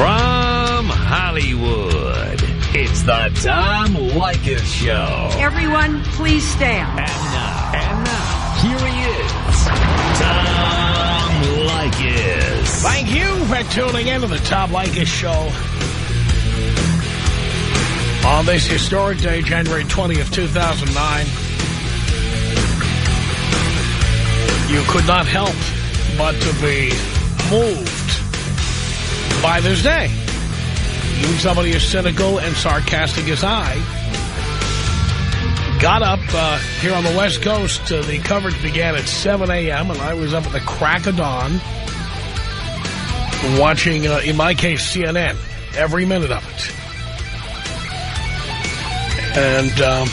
From Hollywood, it's the Tom Leykis Show. Everyone, please stand. And now, and now, here he is, Tom Leykis. Thank you for tuning in to the Tom Leykis Show. On this historic day, January 20th, 2009, you could not help but to be moved by this day. Even somebody as cynical and sarcastic as I got up uh, here on the West Coast. Uh, the coverage began at 7 a.m. and I was up at the crack of dawn watching, uh, in my case, CNN, every minute of it. And um,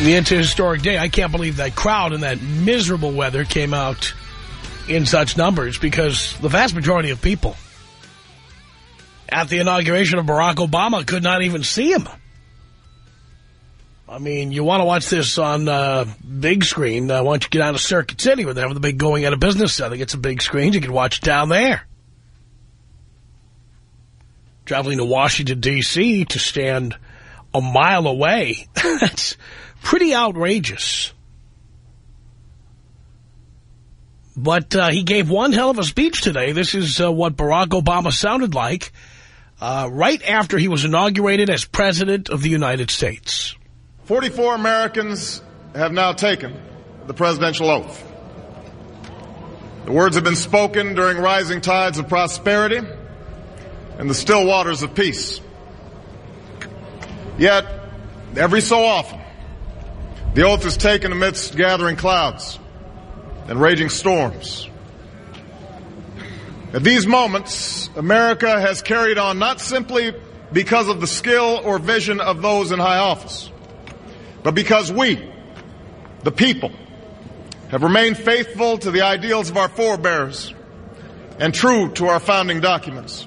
it's a historic day. I can't believe that crowd in that miserable weather came out in such numbers because the vast majority of people at the inauguration of Barack Obama could not even see him. I mean, you want to watch this on uh, big screen, uh, why don't you get out of Circuit City where they have the big going out of business center. Get some big screens. You can watch it down there. Traveling to Washington, D.C. to stand a mile away, that's pretty outrageous. But uh, he gave one hell of a speech today. This is uh, what Barack Obama sounded like uh, right after he was inaugurated as President of the United States. 44 Americans have now taken the presidential oath. The words have been spoken during rising tides of prosperity and the still waters of peace. Yet, every so often, the oath is taken amidst gathering clouds and raging storms. At these moments, America has carried on not simply because of the skill or vision of those in high office, but because we, the people, have remained faithful to the ideals of our forebears and true to our founding documents.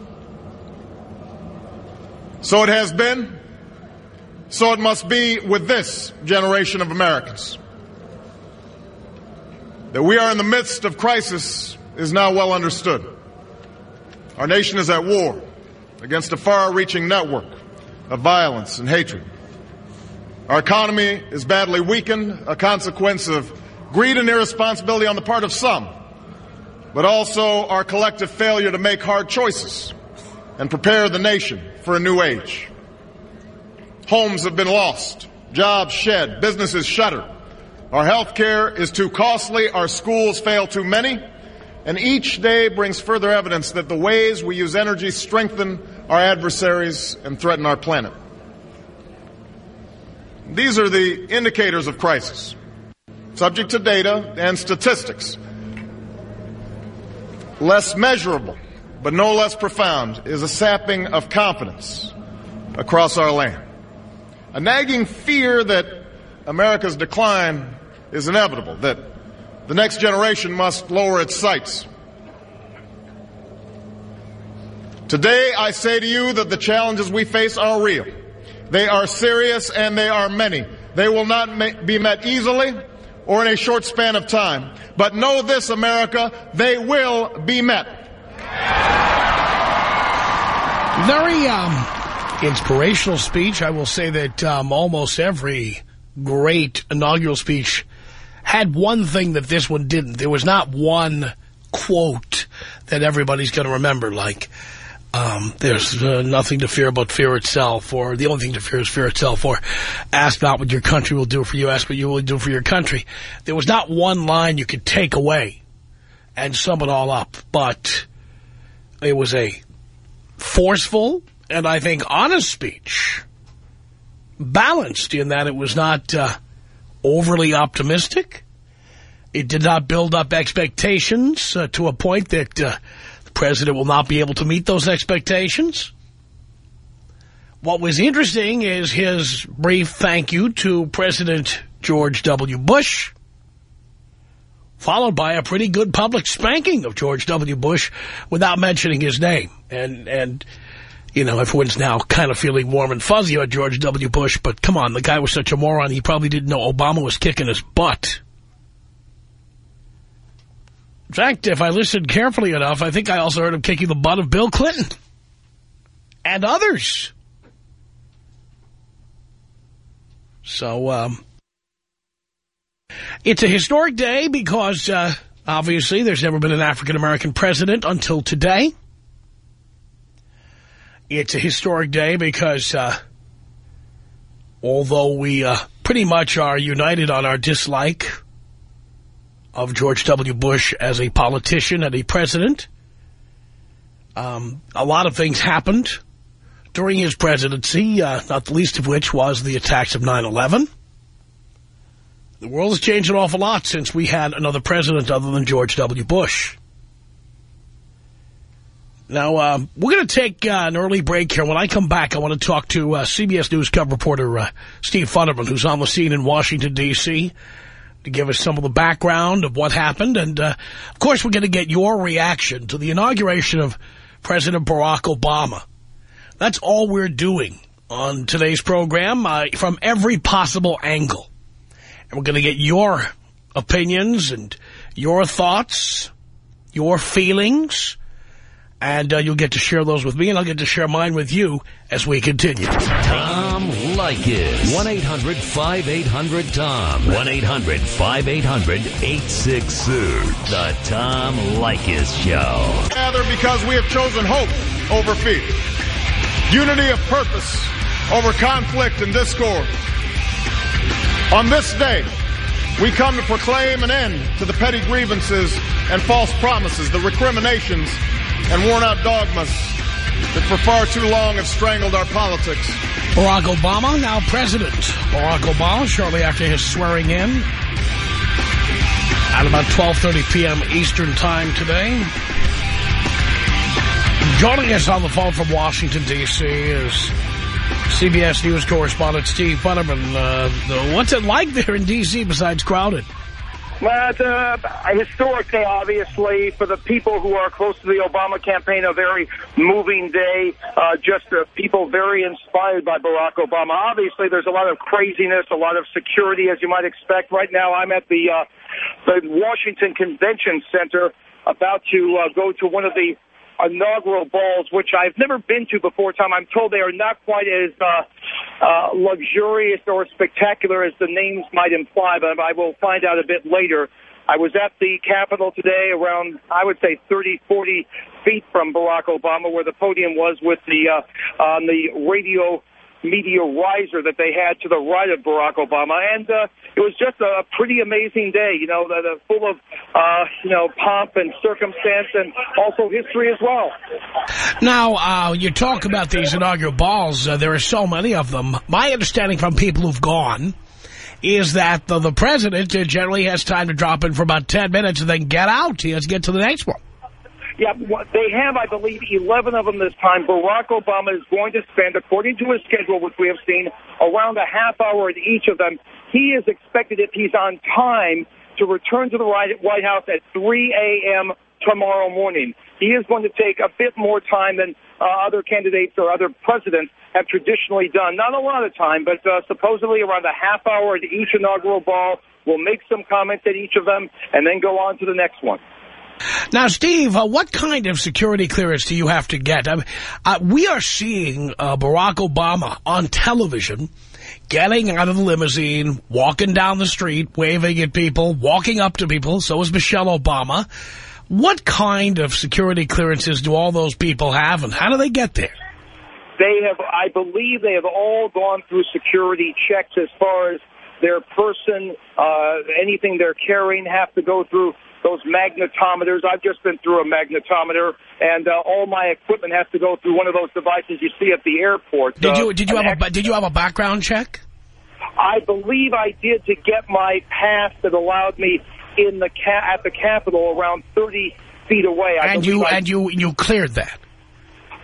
So it has been, so it must be with this generation of Americans. That we are in the midst of crisis is now well understood. Our nation is at war against a far-reaching network of violence and hatred. Our economy is badly weakened, a consequence of greed and irresponsibility on the part of some, but also our collective failure to make hard choices and prepare the nation for a new age. Homes have been lost, jobs shed, businesses shuttered. Our health care is too costly, our schools fail too many, and each day brings further evidence that the ways we use energy strengthen our adversaries and threaten our planet. These are the indicators of crisis, subject to data and statistics. Less measurable, but no less profound, is a sapping of confidence across our land. A nagging fear that America's decline is inevitable, that the next generation must lower its sights. Today, I say to you that the challenges we face are real. They are serious and they are many. They will not be met easily or in a short span of time. But know this, America, they will be met. Very um, inspirational speech. I will say that um, almost every great inaugural speech had one thing that this one didn't. There was not one quote that everybody's going to remember, like, um, there's uh, nothing to fear but fear itself, or the only thing to fear is fear itself, or ask not what your country will do for you, ask what you will do for your country. There was not one line you could take away and sum it all up, but it was a forceful and I think honest speech, balanced in that it was not uh, overly optimistic. It did not build up expectations uh, to a point that uh, the president will not be able to meet those expectations. What was interesting is his brief thank you to President George W. Bush, followed by a pretty good public spanking of George W. Bush without mentioning his name. And, and you know, everyone's now kind of feeling warm and fuzzy about George W. Bush, but come on, the guy was such a moron, he probably didn't know Obama was kicking his butt. In fact, if I listened carefully enough, I think I also heard him kicking the butt of Bill Clinton and others. So, um, it's a historic day because, uh, obviously, there's never been an African-American president until today. It's a historic day because, uh, although we uh, pretty much are united on our dislike of George W. Bush as a politician and a president, um, a lot of things happened during his presidency, uh, not the least of which was the attacks of 9-11. The world has changed an awful lot since we had another president other than George W. Bush. Now, uh, we're going to take uh, an early break here. When I come back, I want to talk to uh, CBS News cover reporter uh, Steve Futterman, who's on the scene in Washington, D.C., to give us some of the background of what happened. And, uh, of course, we're going to get your reaction to the inauguration of President Barack Obama. That's all we're doing on today's program uh, from every possible angle. And we're going to get your opinions and your thoughts, your feelings and uh, you'll get to share those with me, and I'll get to share mine with you as we continue. Tom Leykis. 1-800-5800-TOM. 1-800-5800-866. The Tom Leykis Show. Gather because we have chosen hope over fear. Unity of purpose over conflict and discord. On this day, we come to proclaim an end to the petty grievances and false promises, the recriminations and worn out dogmas that for far too long have strangled our politics. Barack Obama, now president. Barack Obama, shortly after his swearing in, at about 12.30 p.m. Eastern Time today. Joining us on the phone from Washington, D.C. is CBS News correspondent Steve Futterman. Uh, what's it like there in D.C. besides crowded? Well, it's a, a historic day, obviously, for the people who are close to the Obama campaign, a very moving day, uh, just uh, people very inspired by Barack Obama. Obviously, there's a lot of craziness, a lot of security, as you might expect. Right now, I'm at the, uh, the Washington Convention Center about to uh, go to one of the inaugural balls, which I've never been to before, Tom. I'm told they are not quite as uh, uh, luxurious or spectacular as the names might imply, but I will find out a bit later. I was at the Capitol today around, I would say, 30, 40 feet from Barack Obama, where the podium was with the uh, on the radio media riser that they had to the right of Barack Obama. And uh, it was just a pretty amazing day, you know, uh, full of, uh, you know, pomp and circumstance and also history as well. Now, uh, you talk about these inaugural balls. Uh, there are so many of them. My understanding from people who've gone is that the, the president generally has time to drop in for about 10 minutes and then get out. He has to get to the next one. Yeah, they have, I believe, 11 of them this time. Barack Obama is going to spend, according to his schedule, which we have seen, around a half hour at each of them. He is expected, if he's on time, to return to the White House at 3 a.m. tomorrow morning. He is going to take a bit more time than uh, other candidates or other presidents have traditionally done. Not a lot of time, but uh, supposedly around a half hour at each inaugural ball. We'll make some comments at each of them and then go on to the next one. Now, Steve, uh, what kind of security clearance do you have to get? I mean, uh, we are seeing uh, Barack Obama on television getting out of the limousine, walking down the street, waving at people, walking up to people. So is Michelle Obama. What kind of security clearances do all those people have, and how do they get there? They have, I believe they have all gone through security checks as far as their person, uh, anything they're carrying have to go through those magnetometers. I've just been through a magnetometer, and uh, all my equipment has to go through one of those devices you see at the airport. Did you did you have a did you have a background check? I believe I did to get my pass that allowed me in the ca at the Capitol around 30 feet away. I and you I, and you you cleared that.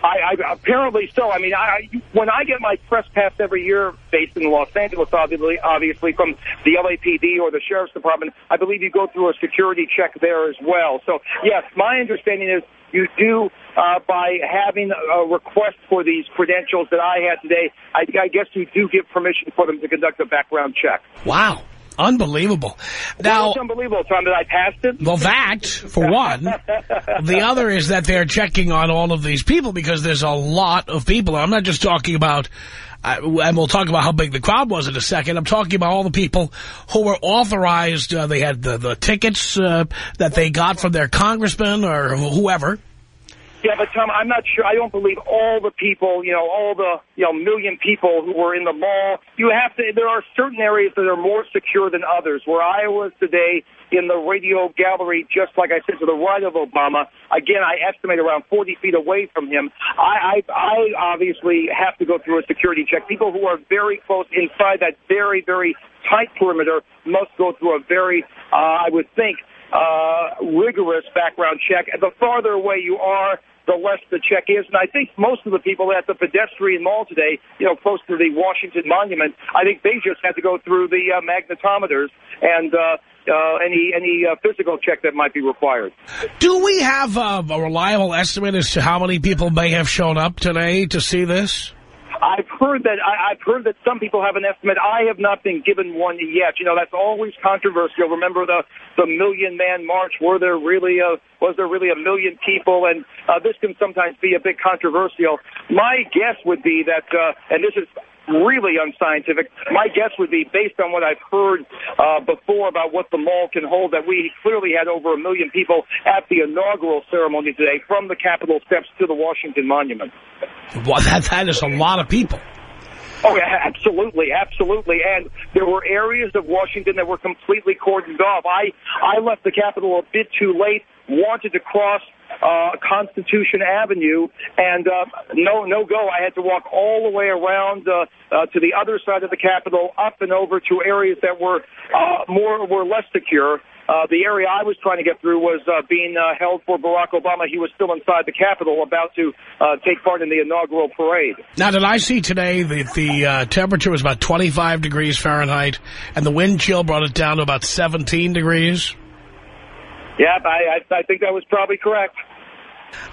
I, I apparently so. I mean, I, when I get my press pass every year, based in Los Angeles, obviously, obviously from the LAPD or the sheriff's department, I believe you go through a security check there as well. So, yes, my understanding is you do uh, by having a request for these credentials that I had today. I, I guess you do give permission for them to conduct a background check. Wow. Unbelievable. Now, well, unbelievable, Tom, that I passed it? Well, that, for one. the other is that they're checking on all of these people because there's a lot of people. I'm not just talking about, uh, and we'll talk about how big the crowd was in a second. I'm talking about all the people who were authorized. Uh, they had the, the tickets uh, that they got from their congressman or whoever. Yeah, but Tom, I'm not sure. I don't believe all the people, you know, all the, you know, million people who were in the mall. You have to, there are certain areas that are more secure than others. Where I was today in the radio gallery, just like I said, to the right of Obama, again, I estimate around 40 feet away from him. I, I, I obviously have to go through a security check. People who are very close inside that very, very tight perimeter must go through a very, uh, I would think, uh, rigorous background check. The farther away you are, the less the check is. And I think most of the people at the pedestrian mall today, you know, close to the Washington Monument, I think they just had to go through the uh, magnetometers and uh, uh, any any uh, physical check that might be required. Do we have uh, a reliable estimate as to how many people may have shown up today to see this? I've heard that I, I've heard that some people have an estimate. I have not been given one yet. You know, that's always controversial. Remember the the Million Man March? Were there really a was there really a million people? And uh, this can sometimes be a bit controversial. My guess would be that, uh, and this is really unscientific. My guess would be, based on what I've heard uh, before about what the mall can hold, that we clearly had over a million people at the inaugural ceremony today from the Capitol steps to the Washington Monument. Well, that, that is a lot of people. Oh, yeah, absolutely, absolutely. And there were areas of Washington that were completely cordoned off. I, I left the Capitol a bit too late, wanted to cross uh, Constitution Avenue, and uh, no, no go. I had to walk all the way around uh, uh, to the other side of the Capitol, up and over to areas that were uh, more were less secure. Uh, the area I was trying to get through was uh, being uh, held for Barack Obama. He was still inside the Capitol, about to uh, take part in the inaugural parade. Now, did I see today that the uh, temperature was about 25 degrees Fahrenheit, and the wind chill brought it down to about 17 degrees? Yeah, I, I, I think that was probably correct.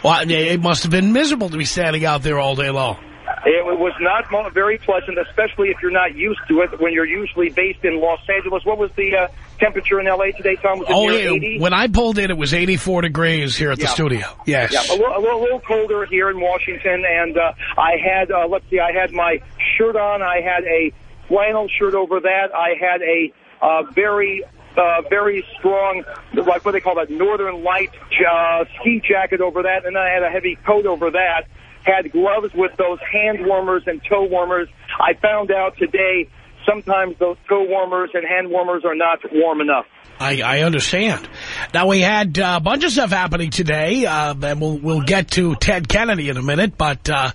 Well, it must have been miserable to be standing out there all day long. It was not very pleasant, especially if you're not used to it when you're usually based in Los Angeles. What was the uh, temperature in L.A. today, Tom? Was it oh, yeah. 80? When I pulled in, it was 84 degrees here at yeah. the studio. Yes. Yeah, a little, a little, a little colder here in Washington, and uh, I had, uh, let's see, I had my shirt on. I had a flannel shirt over that. I had a uh, very uh, very strong, like what they call that, northern light uh, ski jacket over that, and then I had a heavy coat over that. Had gloves with those hand warmers and toe warmers. I found out today sometimes those toe warmers and hand warmers are not warm enough. I, I understand. Now, we had uh, a bunch of stuff happening today, uh, and we'll, we'll get to Ted Kennedy in a minute, but uh,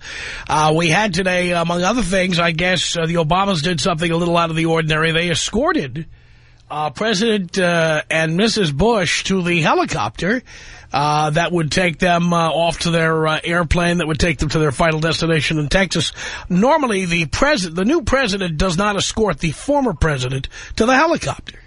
uh, we had today, among other things, I guess uh, the Obamas did something a little out of the ordinary. They escorted uh, President uh, and Mrs. Bush to the helicopter uh, that would take them uh, off to their uh, airplane that would take them to their final destination in Texas. Normally, the president, the new president does not escort the former president to the helicopter.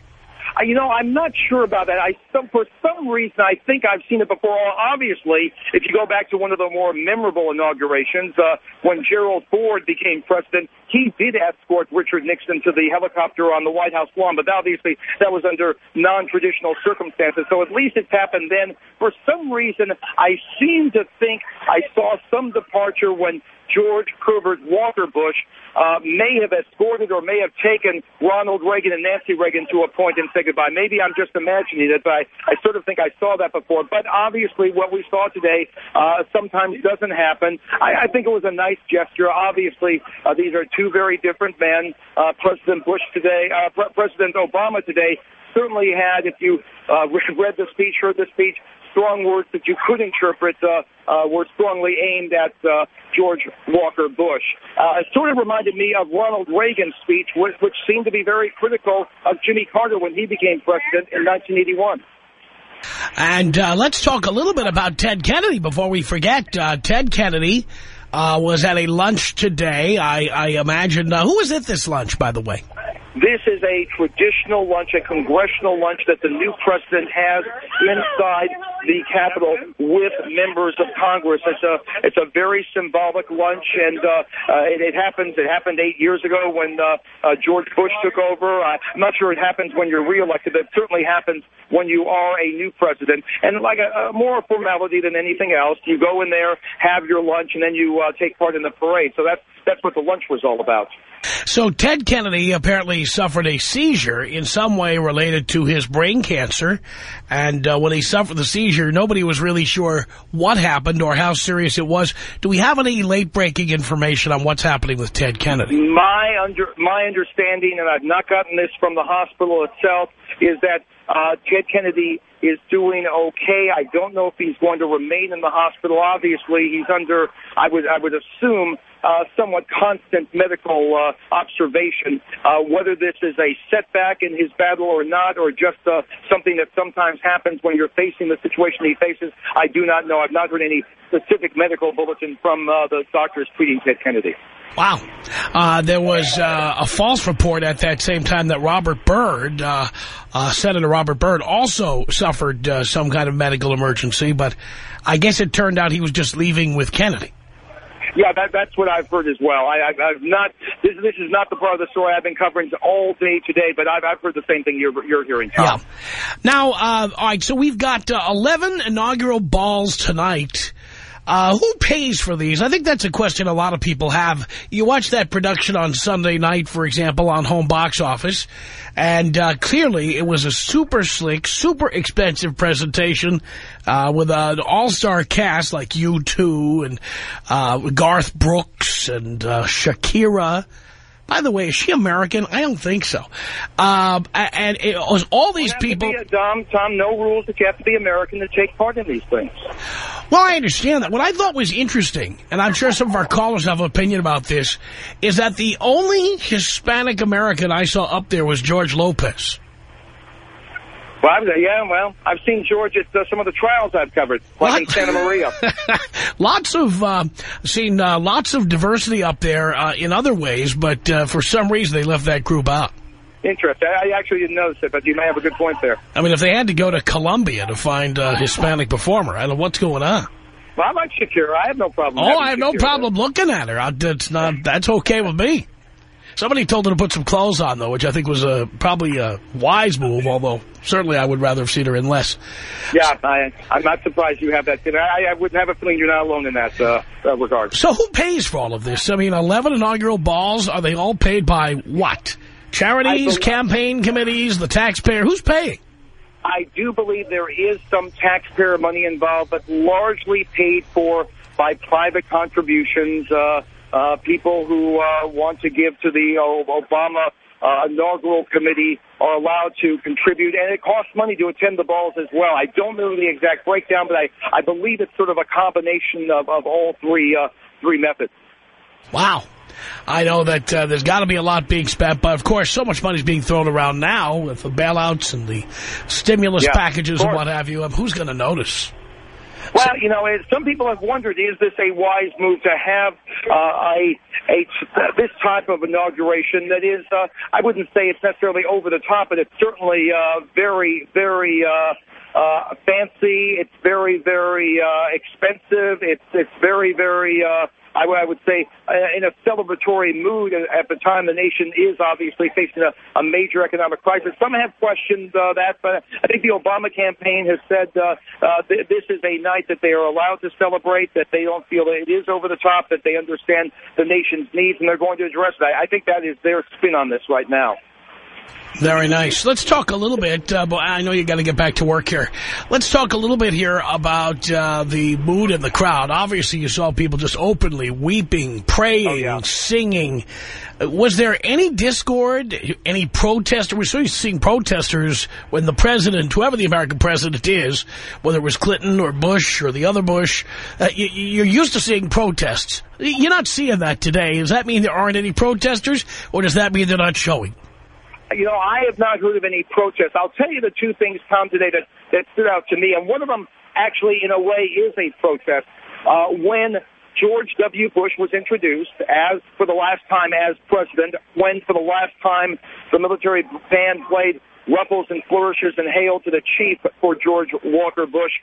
You know, I'm not sure about that. I some, For some reason, I think I've seen it before. Obviously, if you go back to one of the more memorable inaugurations, uh, when Gerald Ford became president, he did escort Richard Nixon to the helicopter on the White House lawn, but obviously that was under non-traditional circumstances. So at least it's happened then. For some reason, I seem to think I saw some departure when George Herbert Walker Bush uh, may have escorted or may have taken Ronald Reagan and Nancy Reagan to a point and said goodbye. Maybe I'm just imagining it, but I, I sort of think I saw that before. But obviously what we saw today uh, sometimes doesn't happen. I, I think it was a nice gesture. Obviously, uh, these are two very different men. Uh, President Bush today, uh, Pre President Obama today certainly had, if you uh, read the speech, heard the speech, strong words that you could interpret uh, uh, were strongly aimed at uh, George Walker Bush. Uh, it sort of reminded me of Ronald Reagan's speech, which, which seemed to be very critical of Jimmy Carter when he became president in 1981. And uh, let's talk a little bit about Ted Kennedy before we forget. Uh, Ted Kennedy uh, was at a lunch today. I, I imagine. Uh, who was at this lunch, by the way? This is a traditional lunch, a congressional lunch that the new president has inside the Capitol with members of Congress. It's a it's a very symbolic lunch, and uh, uh, it, it happens. It happened eight years ago when uh, uh, George Bush took over. Uh, I'm not sure it happens when you're reelected, it certainly happens when you are a new president. And like a, a more formality than anything else, you go in there, have your lunch, and then you uh, take part in the parade. So that's that's what the lunch was all about. So Ted Kennedy apparently suffered a seizure in some way related to his brain cancer. And uh, when he suffered the seizure, nobody was really sure what happened or how serious it was. Do we have any late-breaking information on what's happening with Ted Kennedy? My, under, my understanding, and I've not gotten this from the hospital itself, is that uh, Ted Kennedy is doing okay. I don't know if he's going to remain in the hospital. Obviously, he's under, I would, I would assume, uh, somewhat constant medical uh, observation. Uh, whether this is a setback in his battle or not, or just uh, something that sometimes happens when you're facing the situation he faces, I do not know. I've not heard any specific medical bulletin from uh, the doctors treating Ted Kennedy. Wow. Uh, there was uh, a false report at that same time that Robert Byrd, uh, uh, Senator Robert Byrd, also suffered uh, some kind of medical emergency, but I guess it turned out he was just leaving with Kennedy. Yeah, that, that's what I've heard as well. I, I, I've not. This, this is not the part of the story I've been covering all day today, but I've, I've heard the same thing you're, you're hearing. Tom. Yeah. Now, uh, all right. So we've got uh, 11 inaugural balls tonight. Uh, who pays for these? I think that's a question a lot of people have. You watch that production on Sunday night, for example, on home box office, and uh, clearly it was a super slick, super expensive presentation uh, with an all-star cast like U2 and uh, Garth Brooks and uh, Shakira. By the way, is she American? I don't think so. Um, and it was all these people. A, Tom, Tom, no rules that you have to be American to take part in these things. Well, I understand that. What I thought was interesting, and I'm sure some of our callers have an opinion about this, is that the only Hispanic American I saw up there was George Lopez. Well, I've, yeah, well, I've seen George at uh, some of the trials I've covered, like in Santa Maria. lots of uh, seen uh, lots of diversity up there uh, in other ways, but uh, for some reason they left that group out. Interesting. I actually didn't notice it, but you may have a good point there. I mean, if they had to go to Colombia to find a Hispanic performer, I don't know what's going on. Well, I like Shakira. I have no problem. Oh, I have no problem looking at her. That's not. That's okay with me. Somebody told her to put some clothes on, though, which I think was a, probably a wise move, although certainly I would rather have seen her in less. Yeah, I, I'm not surprised you have that. I, I would have a feeling you're not alone in that uh, regard. So who pays for all of this? I mean, 11 inaugural balls, are they all paid by what? Charities, campaign committees, the taxpayer? Who's paying? I do believe there is some taxpayer money involved, but largely paid for by private contributions, uh, uh, people who uh, want to give to the Obama uh, inaugural committee are allowed to contribute, and it costs money to attend the balls as well. I don't know the exact breakdown, but I, I believe it's sort of a combination of, of all three uh, three methods. Wow. I know that uh, there's got to be a lot being spent, but of course, so much money is being thrown around now with the bailouts and the stimulus yeah, packages and what have you. Who's going to notice? Well, you know, some people have wondered, is this a wise move to have uh, a, a this type of inauguration? That is, uh, I wouldn't say it's necessarily over the top, but it's certainly uh, very, very uh, uh, fancy. It's very, very uh, expensive. It's it's very, very uh, I, I would say, uh, in a celebratory mood at the time the nation is obviously facing a, a major economic crisis. Some have questioned uh, that, but I think the Obama campaign has said uh, uh, th- this is a night that they are allowed to celebrate, that they don't feel it is over the top, that they understand the nation's needs, and they're going to address that. I think that is their spin on this right now. Very nice. Let's talk a little bit, uh, but I know you got to get back to work here. Let's talk a little bit here about uh, the mood in the crowd. Obviously, you saw people just openly weeping, praying, oh, yeah. singing. Was there any discord, any protester? We're to seeing protesters when the president, whoever the American president is, whether it was Clinton or Bush or the other Bush, uh, you, are used to seeing protests. You're not seeing that today. Does that mean there aren't any protesters, or does that mean they're not showing? You know, I have not heard of any protests. I'll tell you the two things, Tom, today that, that stood out to me, and one of them actually, in a way, is a protest. Uh, when George W. Bush was introduced as, for the last time as president, when for the last time the military band played ruffles and flourishes and hail to the chief for George Walker Bush.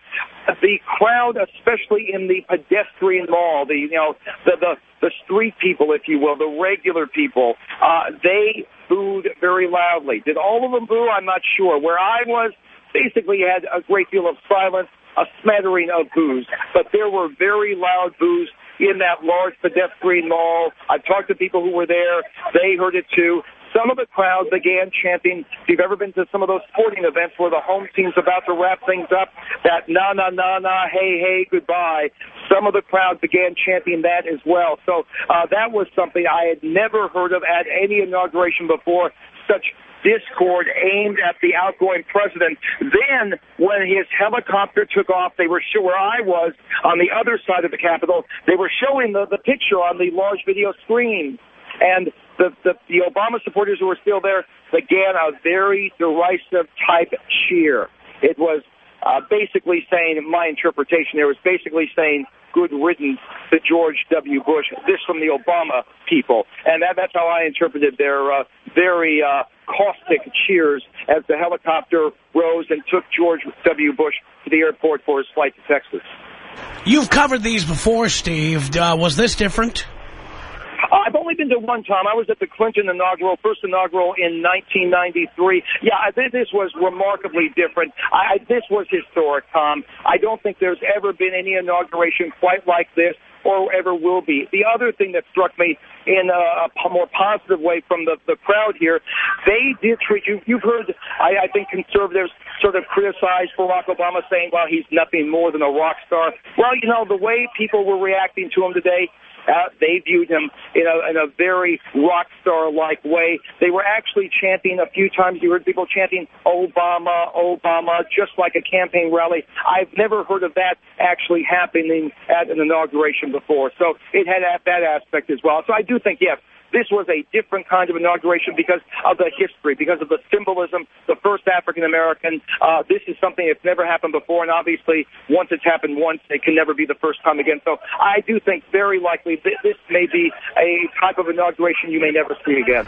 The crowd, especially in the pedestrian mall, the you know the the, the street people, if you will, the regular people, uh, they booed very loudly. Did all of them boo? I'm not sure. Where I was, basically had a great deal of silence, a smattering of boos, but there were very loud boos in that large pedestrian mall. I talked to people who were there. They heard it too. Some of the crowd began chanting, if you've ever been to some of those sporting events where the home team's about to wrap things up, that na na na na, hey hey, goodbye. Some of the crowd began chanting that as well. So uh, that was something I had never heard of at any inauguration before. Such discord aimed at the outgoing president. Then, when his helicopter took off, they were sure where I was on the other side of the Capitol. They were showing the, the picture on the large video screen. And the, the, the Obama supporters who were still there began a very derisive type cheer. It was uh, basically saying, my interpretation there was basically saying, good riddance to George W. Bush. This from the Obama people. And that, that's how I interpreted their uh, very uh, caustic cheers as the helicopter rose and took George W. Bush to the airport for his flight to Texas. You've covered these before, Steve. Uh, was this different? Uh, I've only been to one time. I was at the Clinton inaugural, first inaugural in 1993. Yeah, I think this was remarkably different. I, this was historic, Tom. I don't think there's ever been any inauguration quite like this or ever will be. The other thing that struck me in a, a more positive way from the, the crowd here, they did treat you. You've heard, I, I think, conservatives sort of criticize Barack Obama saying, well, he's nothing more than a rock star. Well, you know, the way people were reacting to him today, uh, they viewed him in a, in a very rock star like way. They were actually chanting a few times. You heard people chanting Obama, Obama, just like a campaign rally. I've never heard of that actually happening at an inauguration before. So it had that aspect as well. So I do think, yes, this was a different kind of inauguration because of the history, because of the symbolism, the first African American. Uh, this is something that's never happened before, and obviously, once it's happened once, it can never be the first time again. So I do think very likely th this may be a type of inauguration you may never see again.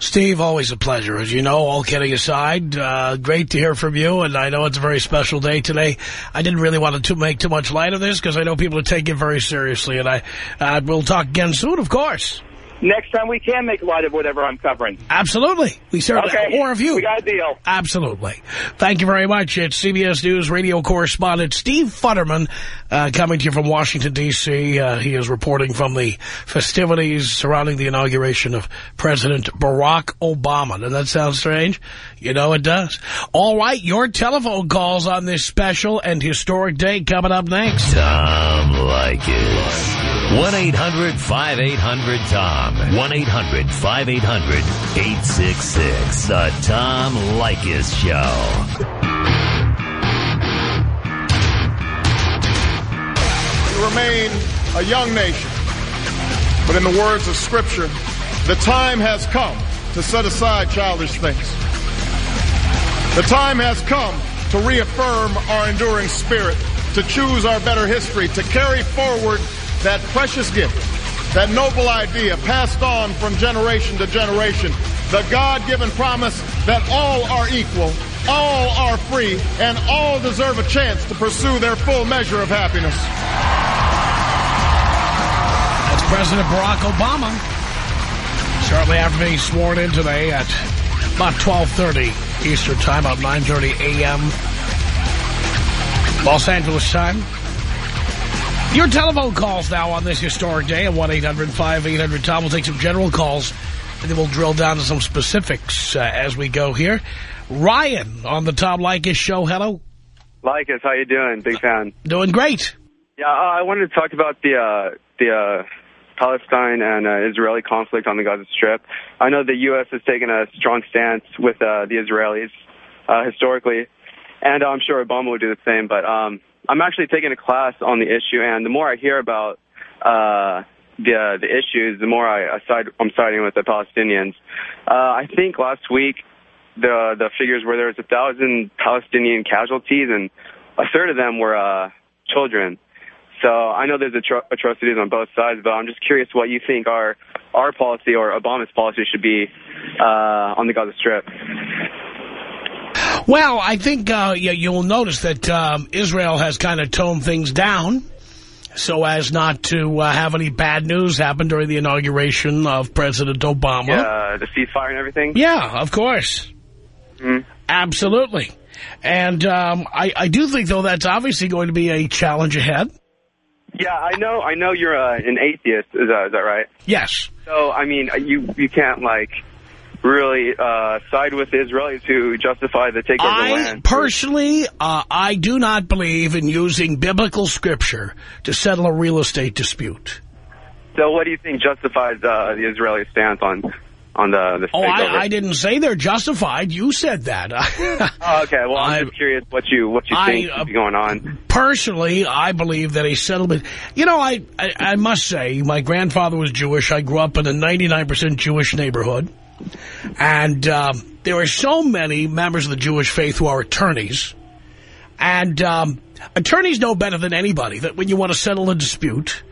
Steve, always a pleasure. As you know, all kidding aside, uh, great to hear from you, and I know it's a very special day today. I didn't really want to make too much light of this because I know people take it very seriously, and I uh, we'll talk again soon, of course next time we can make light of whatever I'm covering. Absolutely. We certainly, okay. or of you. We got a deal. Absolutely. Thank you very much. It's CBS News radio correspondent Steve Futterman uh, coming to you from Washington, D.C. Uh, he is reporting from the festivities surrounding the inauguration of President Barack Obama. Doesn't that sound strange? You know it does. All right, your telephone calls on this special and historic day coming up next. Tom Leykis. 1-800-5800-TOM. 1-800-5800-866. The Tom Leykis Show. Remain a young nation. But in the words of Scripture, the time has come to set aside childish things. The time has come to reaffirm our enduring spirit, to choose our better history, to carry forward that precious gift, that noble idea passed on from generation to generation, the God-given promise that all are equal, all are free, and all deserve a chance to pursue their full measure of happiness. That's President Barack Obama. Shortly after being sworn in today at about 12.30 Eastern Time, about 9.30 a.m. Los Angeles time. Your telephone calls now on this historic day at 1-800-5800-TOM. We'll take some general calls, and then we'll drill down to some specifics uh, as we go here. Ryan on the Tom Leykis show. Hello. Leykis, how you doing? Big fan. Doing great. Yeah, uh, I wanted to talk about the uh, the uh, Palestine and uh, Israeli conflict on the Gaza Strip. I know the U.S. has taken a strong stance with uh, the Israelis historically, and I'm sure Obama would do the same, but... Um, I'm actually taking a class on the issue, and the more I hear about uh, the the issues, the more I, I side, I'm siding with the Palestinians. Uh, I think last week the the figures were there was a thousand Palestinian casualties, and a third of them were uh, children. So I know there's atro atrocities on both sides, but I'm just curious what you think our our policy or Obama's policy should be uh, on the Gaza Strip. Well, I think uh, you'll notice that um, Israel has kind of toned things down so as not to uh, have any bad news happen during the inauguration of President Obama. Yeah, the ceasefire and everything? Yeah, of course. Mm. Absolutely. And um, I, I do think, though, that's obviously going to be a challenge ahead. Yeah, I know. I know you're uh, an atheist. Is that is that right? Yes. So I mean, you you can't like really uh, side with the Israelis who justify the take of I, the land. Personally, uh, I do not believe in using biblical scripture to settle a real estate dispute. So what do you think justifies uh, the Israeli stance on on the, the Oh, I, I, didn't say they're justified. You said that. oh, okay. Well, I'm I, just curious what you what you think I, uh, is going on. Personally, I believe that a settlement. You know, I, I I must say, my grandfather was Jewish. I grew up in a 99% Jewish neighborhood. And um, there are so many members of the Jewish faith who are attorneys. And um, attorneys know better than anybody that when you want to settle a dispute,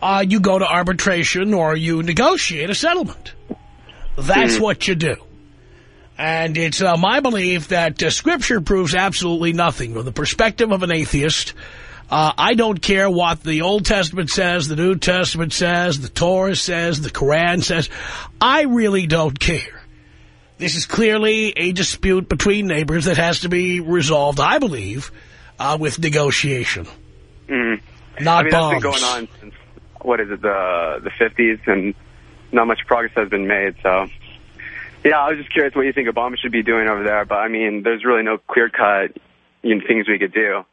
uh, you go to arbitration or you negotiate a settlement. That's mm. what you do. And it's uh, my belief that uh, Scripture proves absolutely nothing. From the perspective of an atheist, uh, I don't care what the Old Testament says, the New Testament says, the Torah says, the Quran says. I really don't care. This is clearly a dispute between neighbors that has to be resolved, I believe, uh, with negotiation. Mm. Not I mean, bombs. that's been going on since, what is it, the, the 50s, and not much progress has been made, so... Yeah, I was just curious what you think Obama should be doing over there, but, I mean, there's really no clear-cut you know, things we could do.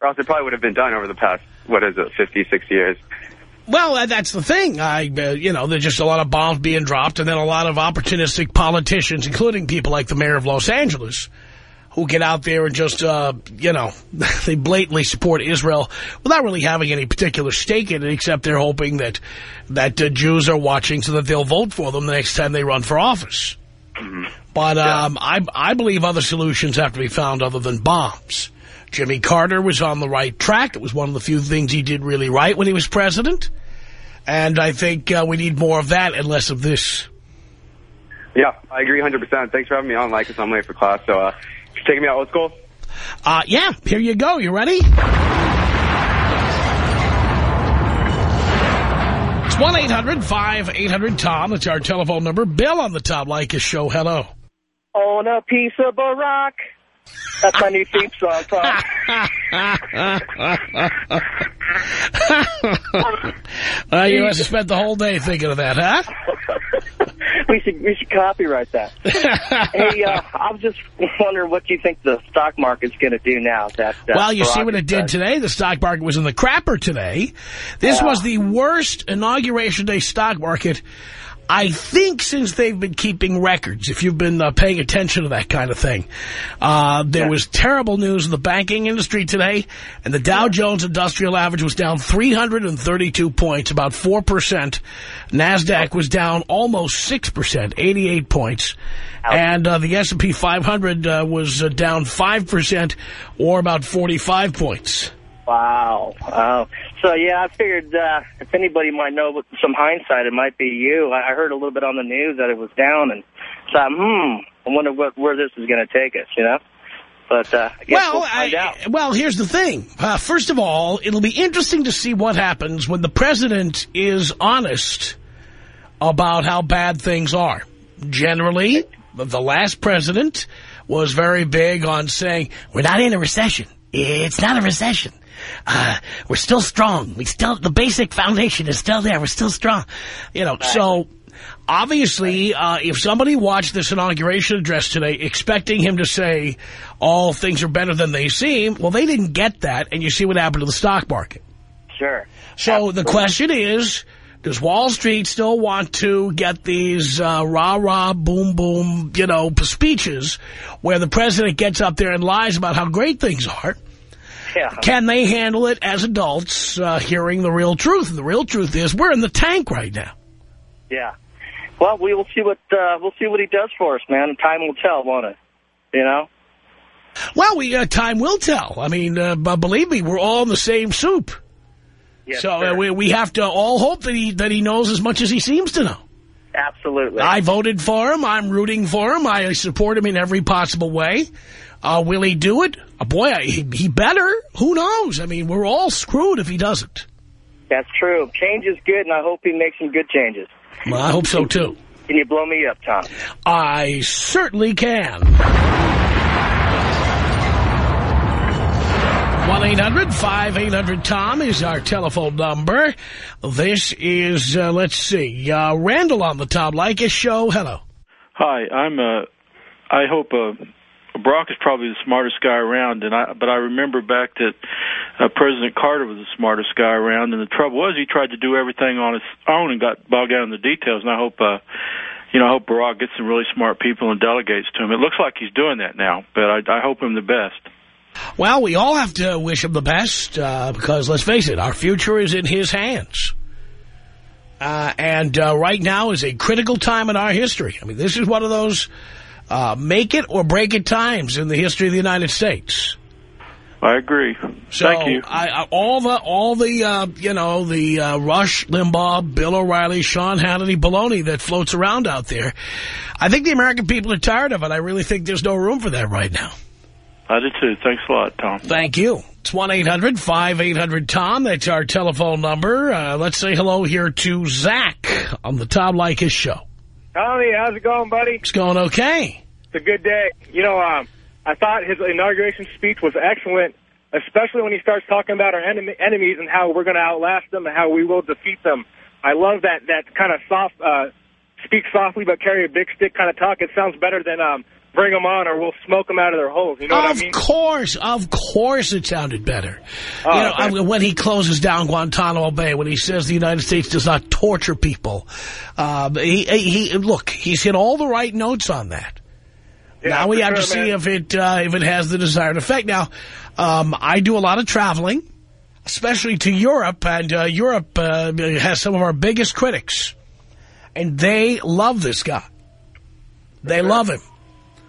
Or else it probably would have been done over the past, what is it, 50, 60 years. Well, that's the thing. I, uh, you know, there's just a lot of bombs being dropped and then a lot of opportunistic politicians, including people like the mayor of Los Angeles, who get out there and just, uh, you know, they blatantly support Israel without really having any particular stake in it, except they're hoping that that uh, Jews are watching so that they'll vote for them the next time they run for office. Mm -hmm. But um. I, I believe other solutions have to be found other than bombs. Jimmy Carter was on the right track. It was one of the few things he did really right when he was president. And I think uh, we need more of that and less of this. Yeah, I agree 100%. Thanks for having me on, Like, I'm late for class. So, uh, you taking me out old school? Uh, yeah, here you go. You ready? It's 1-800-5800-TOM. That's our telephone number. Bill on the Tom Leykis show. Hello. On a piece of Barack. That's my new theme song, Tom. uh, you must have spent the whole day thinking of that, huh? we should we should copyright that. hey, uh, I was just wondering what you think the stock market's going to do now. That uh, well, you see what it did today. The stock market was in the crapper today. This was the worst inauguration day stock market I think since they've been keeping records, if you've been uh, paying attention to that kind of thing, uh, there yeah. was terrible news in the banking industry today, and the Dow Jones Industrial Average was down 332 points, about 4%. NASDAQ was down almost 6%, 88 points. Ouch. And uh, the S&P 500 uh, was uh, down 5%, or about 45 points. Wow. Wow. So, yeah, I figured uh, if anybody might know with some hindsight, it might be you. I heard a little bit on the news that it was down, and so, hmm, I wonder what, where this is going to take us, you know? But uh, I well, we'll find I, out. Well, here's the thing. Uh, first of all, it'll be interesting to see what happens when the president is honest about how bad things are. Generally, the last president was very big on saying, we're not in a recession. It's not a recession uh, we're still strong. We still, the basic foundation is still there. We're still strong. You know, so obviously, uh, if somebody watched this inauguration address today expecting him to say all things are better than they seem, well, they didn't get that, and you see what happened to the stock market. Sure. So Absolutely. the question is, does Wall Street still want to get these uh, rah-rah, boom-boom, you know, speeches where the president gets up there and lies about how great things are? Yeah. Can they handle it as adults, uh, hearing the real truth? And the real truth is we're in the tank right now. Yeah. Well, we will see what uh, we'll see what he does for us, man. Time will tell, won't it? You know. Well, we uh, time will tell. I mean, uh, believe me, we're all in the same soup. Yes, so uh, we, we have to all hope that he, that he knows as much as he seems to know. Absolutely. I voted for him. I'm rooting for him. I support him in every possible way. Uh, will he do it? Uh, boy, he, he better. Who knows? I mean, we're all screwed if he doesn't. That's true. Change is good, and I hope he makes some good changes. Well, I hope so, too. Can you blow me up, Tom? I certainly can. 1-800-5800-TOM is our telephone number. This is, uh, let's see, uh, Randall on the Tom Leykis show. Hello. Hi, I'm uh I hope uh Barack is probably the smartest guy around and I but I remember back that uh, President Carter was the smartest guy around and the trouble was he tried to do everything on his own and got bogged down in the details and I hope uh you know, I hope Barack gets some really smart people and delegates to him. It looks like he's doing that now, but I, I hope him the best. Well, we all have to wish him the best uh, because, let's face it, our future is in his hands. Uh, and uh, right now is a critical time in our history. I mean, this is one of those uh, make it or break it times in the history of the United States. I agree. So Thank you. I, I, all the, all the, uh, you know, the uh, Rush Limbaugh, Bill O'Reilly, Sean Hannity baloney that floats around out there. I think the American people are tired of it. I really think there's no room for that right now. I do too. Thanks a lot, Tom. Thank you. It's 1-800-5800-TOM. That's our telephone number. Uh, let's say hello here to Zach on the Tom Leykis show. Tommy, how's it going, buddy? It's going okay. It's a good day. You know, um, I thought his inauguration speech was excellent, especially when he starts talking about our enemy, enemies and how we're going to outlast them and how we will defeat them. I love that that kind of soft, uh, speak softly but carry a big stick kind of talk. It sounds better than um, bring them on or we'll smoke them out of their holes. You know what of I mean? course, of course it sounded better. Oh, you know, okay. I mean, when he closes down Guantanamo Bay, when he says the United States does not torture people, um, he, he, look, he's hit all the right notes on that. Yeah, now we have to see man. if it uh, if it has the desired effect. Now, um, I do a lot of traveling, especially to Europe, and uh, Europe uh, has some of our biggest critics, and they love this guy. They love him.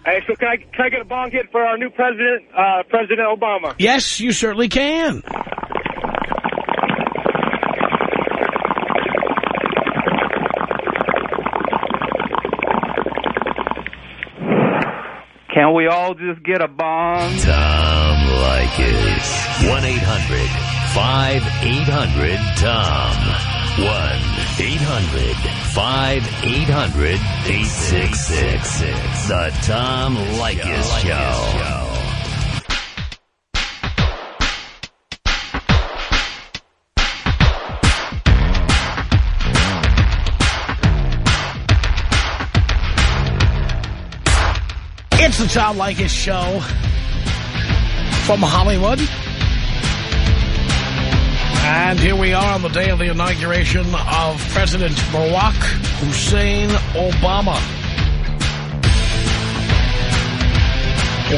Hey, so can I, can I get a bong hit for our new president, uh, President Obama? Yes, you certainly can. Can we all just get a bomb? Tom Leykis. 1-800-5800-TOM. 1-800-5800-866. The Tom Leykis Show. It's the Tom Leykis Show from Hollywood. And here we are on the day of the inauguration of President Barack Hussein Obama.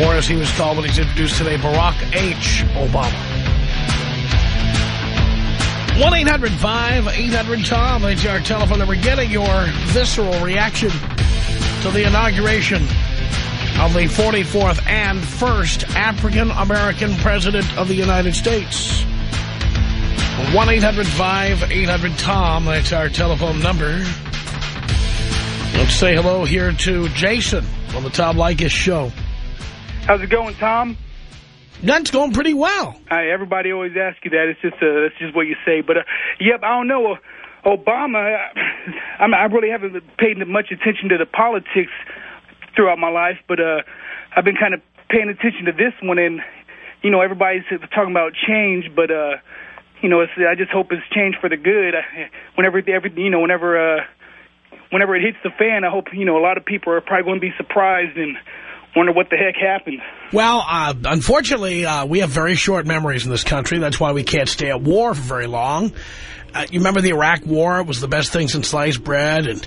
Or as he was called when he's introduced today, Barack H. Obama. 1-800-5800-TOM. That's our telephone number. Getting your visceral reaction to the inauguration of the 44th and first African-American president of the United States. 1-800-5800-TOM. That's our telephone number. Let's say hello here to Jason on the Tom Leykis show. How's it going, Tom? That's going pretty well. Hi, everybody always asks you that. It's just uh, that's just what you say. But uh, yep, I don't know. Uh, Obama, I, I really haven't paid much attention to the politics throughout my life, but uh, I've been kind of paying attention to this one, and you know, everybody's talking about change, but uh, you know, it's, I just hope it's changed for the good. I, whenever every, you know, whenever uh, whenever it hits the fan, I hope you know a lot of people are probably going to be surprised and wonder what the heck happened. Well, uh, unfortunately, uh, we have very short memories in this country. That's why we can't stay at war for very long. Uh, you remember the Iraq War? It was the best thing since sliced bread. And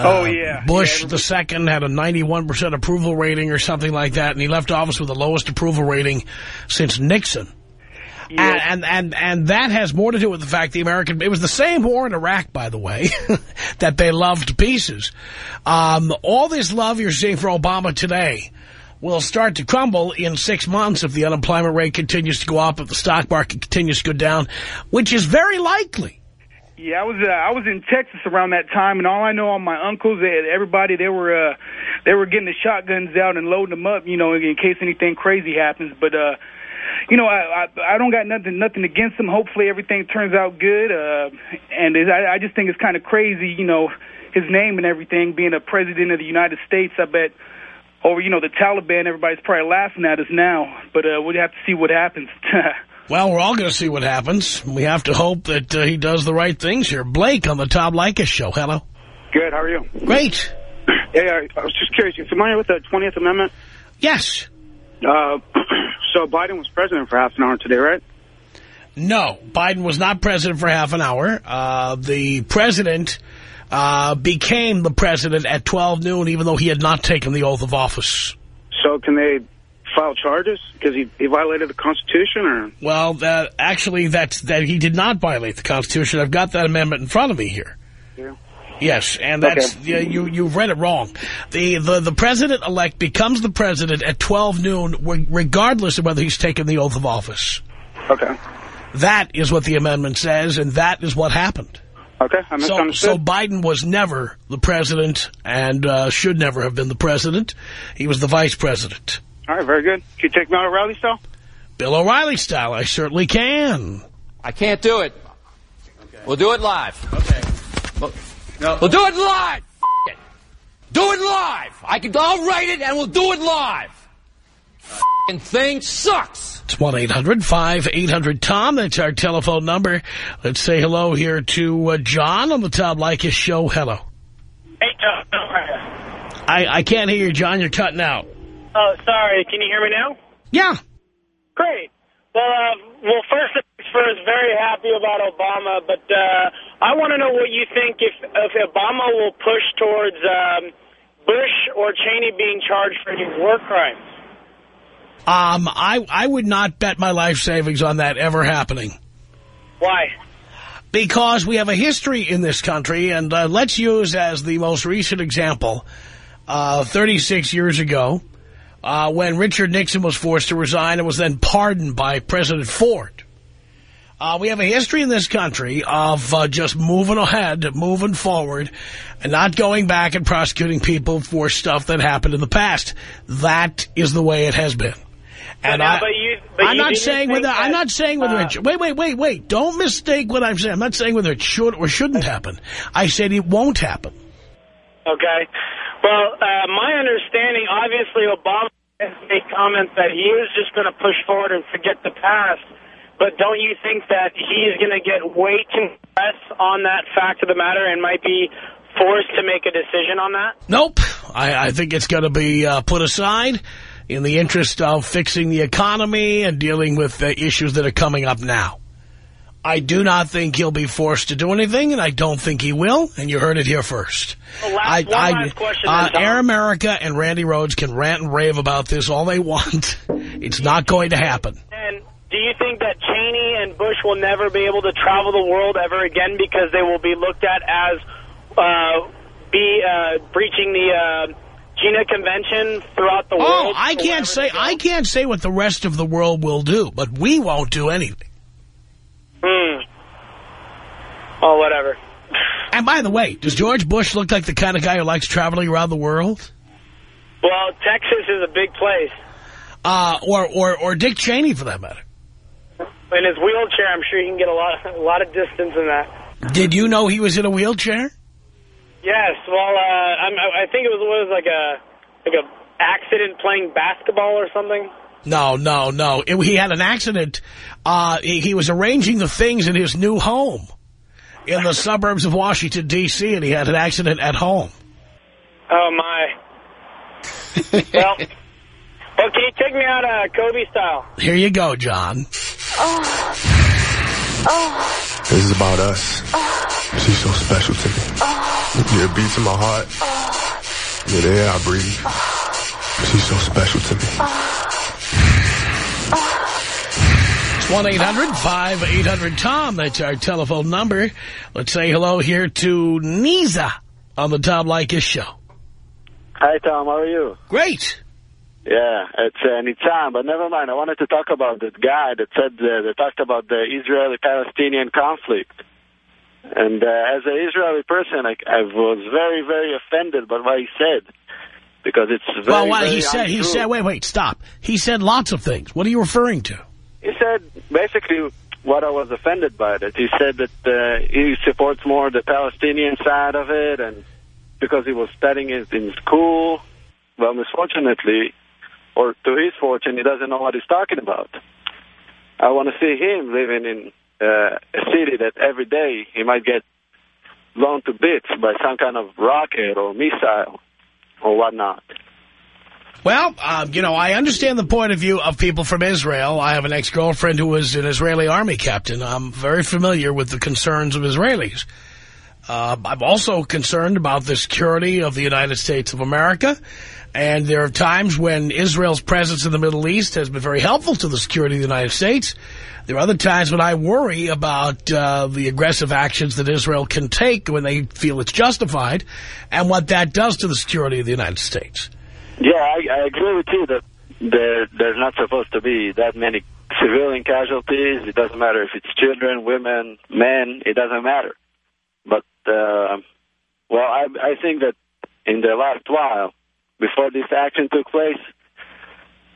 uh, Oh, yeah. Bush Yeah, the second had a 91% approval rating or something like that, and he left office with the lowest approval rating since Nixon. And, and and and that has more to do with the fact the American it was the same war in Iraq, by the way, that they loved to pieces. Um, all this love you're seeing for Obama today will start to crumble in six months if the unemployment rate continues to go up, if the stock market continues to go down, which is very likely. Yeah, I was uh, I was in Texas around that time, and all I know, all my uncles, they, everybody, they were uh, they were getting the shotguns out and loading them up, you know, in case anything crazy happens. But uh, you know, I, I I don't got nothing nothing against him. Hopefully, everything turns out good. Uh, and it, I, I just think it's kind of crazy, you know, his name and everything being a president of the United States. I bet over you know the Taliban, everybody's probably laughing at us now. But uh, we'll have to see what happens. Well, we're all going to see what happens. We have to hope that uh, he does the right things here. Blake on the Tom Leykis show. Hello. Good. How are you? Great. Yeah, I was just curious. You familiar with the 20th Amendment? Yes. Uh, so Biden was president for half an hour today, right? No, Biden was not president for half an hour. Uh, the president uh, became the president at 12 noon, even though he had not taken the oath of office. So can they file charges because he, he violated the Constitution? or? Well, that, actually, that's, that he did not violate the Constitution. I've got that amendment in front of me here. Yeah. Yes, and that's Okay. yeah, you you've read it wrong. The the the president elect becomes the president at 12 noon, regardless of whether he's taken the oath of office. Okay. That is what the amendment says, and that is what happened. Okay, I So, misunderstood. so Biden was never the president and uh, should never have been the president. He was the vice president. All right, very good. Can you take me out O'Reilly style? Bill O'Reilly style, I certainly can. I can't do it. We'll do it live. Okay. We'll, we'll do it live. F- it. Do it live. I can. I'll write it and we'll do it live. F***ing thing sucks. It's 1-800-5800-TOM. That's our telephone number. Let's say hello here to uh, John on the Tom Leykis show. Hello. Hey, Tom. I, I can't hear you, John. You're cutting out. Oh, sorry. Can you hear me now? Yeah. Great. Well, uh, well, first things first, very happy about Obama, but uh, I want to know what you think if, if Obama will push towards um, Bush or Cheney being charged for any war crimes. Um, I, I would not bet my life savings on that ever happening. Why? Because we have a history in this country, and uh, let's use as the most recent example, uh, 36 years ago, uh, when Richard Nixon was forced to resign and was then pardoned by President Ford. Uh, we have a history in this country of uh, just moving ahead, moving forward, and not going back and prosecuting people for stuff that happened in the past. That is the way it has been. And now, I, but you- but I'm not saying whether I'm not saying whether uh, it wait wait wait wait don't mistake what I'm saying. I'm not saying whether it should or shouldn't happen. I said it won't happen. Okay. Well, uh, my understanding, obviously, Obama made comments that he is just going to push forward and forget the past. But don't you think that he's going to get way too press on that fact of the matter and might be forced to make a decision on that? Nope. I, I think it's going to be uh, put aside in the interest of fixing the economy and dealing with the issues that are coming up now. I do not think he'll be forced to do anything, and I don't think he will, and you heard it here first. Well, last, I, I, last question. uh. Air America and Randi Rhodes can rant and rave about this all they want. It's not going to happen. And do you think that Cheney and Bush will never be able to travel the world ever again because they will be looked at as uh, be uh, breaching the uh, Geneva Convention throughout the Oh, world? I can't say I can't say what the rest of the world will do, but we won't do anything. Hmm. Oh, whatever. And by the way, does George Bush look like the kind of guy who likes traveling around the world? Well, Texas is a big place. Uh, or, or, or Dick Cheney, for that matter. In his wheelchair, I'm sure he can get a lot, a lot of distance in that. Did you know he was in a wheelchair? Yes. Well, uh, I'm, I think it was, was like a like a accident playing basketball or something. No, no, no. It- he had an accident. Uh, he, he was arranging the things in his new home in the suburbs of Washington, D.C., and he had an accident at home. Oh my. well, well, can you take me out uh, Kobe style? Here you go, John. Oh. Oh. This is about us. She's so special to me. You're a beat to my heart. You're the air I breathe. She's so special to me. It's 1-800-5800-TOM. That's our telephone number. Let's say hello here to Niza on the Tom Leykis show. Hi, Tom. How are you? Great. Yeah, it's uh, Nitzan, but never mind. I wanted to talk about that guy that said uh, that talked about the Israeli-Palestinian conflict. And uh, as an Israeli person, I, I was very, very offended by what he said because it's very, well, what he said, he said, wait, wait, stop. He said lots of things. What are you referring to? He said basically what I was offended by that. He said that uh, he supports more the Palestinian side of it, and because he was studying it in school. Well, misfortunately, or to his fortune, he doesn't know what he's talking about. I want to see him living in uh, a city that every day he might get blown to bits by some kind of rocket or missile or whatnot. Well, um, you know, I understand the point of view of people from Israel. I have an ex-girlfriend who was an Israeli army captain. I'm very familiar with the concerns of Israelis. Uh, I'm also concerned about the security of the United States of America. And there are times when Israel's presence in the Middle East has been very helpful to the security of the United States. There are other times when I worry about uh, the aggressive actions that Israel can take when they feel it's justified and what that does to the security of the United States. Yeah, I, I agree with you that there, there's not supposed to be that many civilian casualties. It doesn't matter if it's children, women, men. It doesn't matter. But, uh, well, I, I think that in the last while, before this action took place,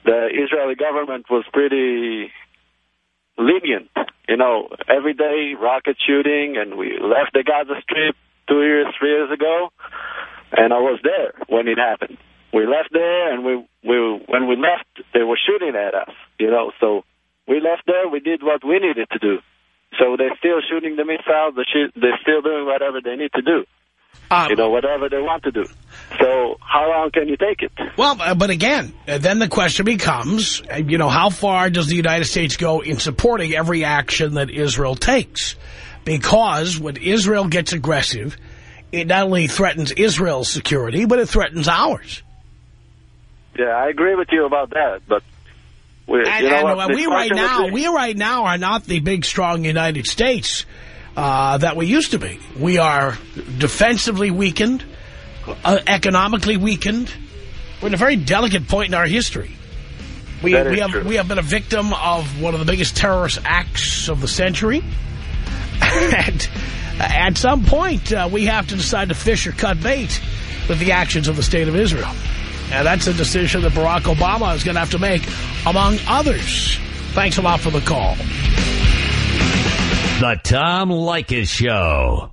the Israeli government was pretty lenient. You know, every day rocket shooting, and we left the Gaza Strip two years, three years ago, and I was there when it happened. We left there, and we we when we left, they were shooting at us. You know, so we left there. We did what we needed to do. So they're still shooting the missiles. They're, still doing whatever they need to do. You know, whatever they want to do. So how long can you take it? Well, but again, uh, then the question becomes, uh, you know, how far does the United States go in supporting every action that Israel takes? Because when Israel gets aggressive, it not only threatens Israel's security, but it threatens ours. Yeah, I agree with you about that, but we, And, you know and, we right now, we right now are not the big, strong United States uh, that we used to be. We are defensively weakened, uh, economically weakened. We're at a very delicate point in our history. We, we have true. we have been a victim of one of the biggest terrorist acts of the century. and at some point, uh, we have to decide to fish or cut bait with the actions of the State of Israel. And that's a decision that Barack Obama is going to have to make, among others. Thanks a lot for the call. The Tom Leykis Show.